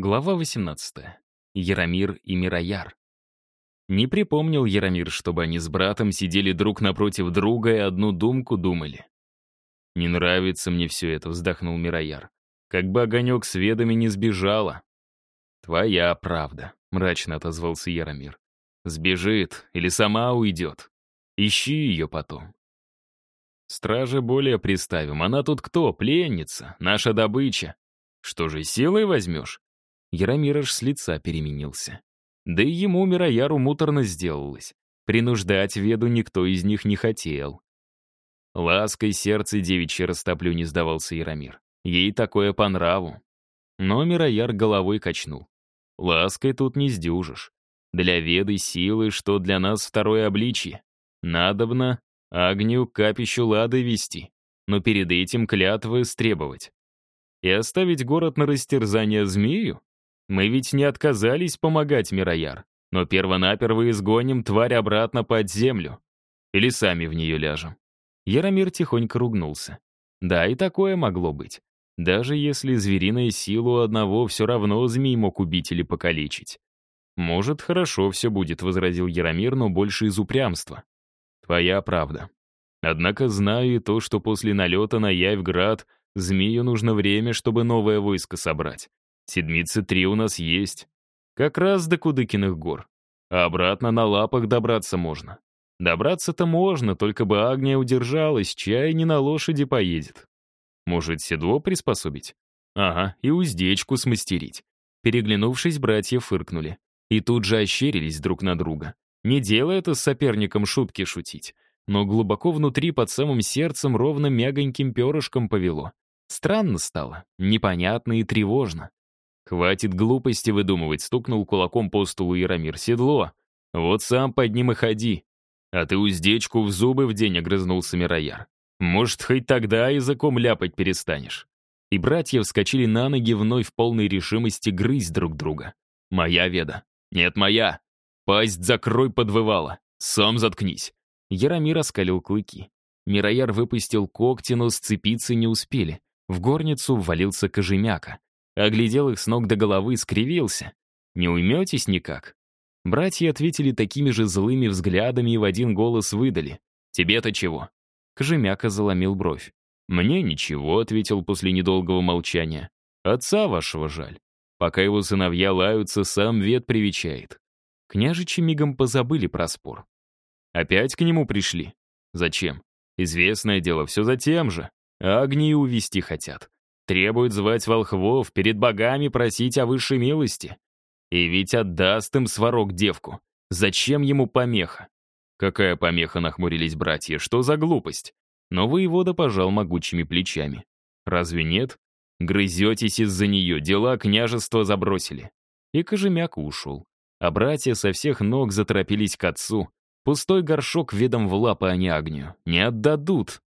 Глава 18. Яромир и Мирояр. Не припомнил Яромир, чтобы они с братом сидели друг напротив друга и одну думку думали. «Не нравится мне все это», — вздохнул Мирояр. «Как бы огонек с ведами не сбежала». «Твоя правда», — мрачно отозвался Яромир. «Сбежит или сама уйдет. Ищи ее потом». «Стражи более приставим. Она тут кто? Пленница, наша добыча. Что же, силой возьмешь?» Яромир аж с лица переменился. Да и ему, Мирояру, муторно сделалось. Принуждать Веду никто из них не хотел. Лаской сердце девичье растоплю не сдавался Яромир. Ей такое по нраву. Но Мирояр головой качнул. Лаской тут не сдюжишь. Для Веды силы, что для нас второе обличье. Надобно Агнию капищу лады вести, но перед этим клятвы стребовать. И оставить город на растерзание змею? Мы ведь не отказались помогать Мирояр, но первонаперво изгоним тварь обратно под землю. Или сами в нее ляжем. Яромир тихонько ругнулся. Да, и такое могло быть. Даже если звериная сила у одного все равно змей мог убить или покалечить. «Может, хорошо все будет», — возразил Яромир, но больше из упрямства. «Твоя правда. Однако знаю и то, что после налета на Яйвград змею нужно время, чтобы новое войско собрать. Седмицы три у нас есть. Как раз до Кудыкиных гор. А обратно на лапах добраться можно. Добраться-то можно, только бы Агния удержалась, чай не на лошади поедет. Может, седло приспособить? Ага, и уздечку смастерить. Переглянувшись, братья фыркнули. И тут же ощерились друг на друга. Не дело это с соперником шутки шутить. Но глубоко внутри, под самым сердцем, ровно мягоньким перышком повело. Странно стало, непонятно и тревожно. «Хватит глупости выдумывать», — стукнул кулаком по столу Яромир. «Седло. Вот сам под ним и ходи. А ты уздечку в зубы в день огрызнулся Мирояр. Может, хоть тогда языком ляпать перестанешь». И братья вскочили на ноги вновь в полной решимости грызть друг друга. «Моя веда». «Нет, моя. Пасть закрой подвывала. Сам заткнись». Яромир оскалил клыки. Мирояр выпустил когти, но сцепиться не успели. В горницу ввалился кожемяка. Оглядел их с ног до головы и скривился. «Не уйметесь никак?» Братья ответили такими же злыми взглядами и в один голос выдали. «Тебе-то чего?» Кожемяка заломил бровь. «Мне ничего», — ответил после недолгого молчания. «Отца вашего жаль. Пока его сыновья лаются, сам вет привечает». Княжичи мигом позабыли про спор. Опять к нему пришли. Зачем? Известное дело, все за тем же. Агнии увести хотят. Требует звать волхвов, перед богами просить о высшей милости. И ведь отдаст им сварог девку. Зачем ему помеха? Какая помеха, нахмурились братья, что за глупость? Но воевода пожал могучими плечами. Разве нет? Грызетесь из-за нее, дела княжества забросили. И Кожемяк ушел. А братья со всех ног заторопились к отцу. Пустой горшок ведом в лапы они огню. Не отдадут.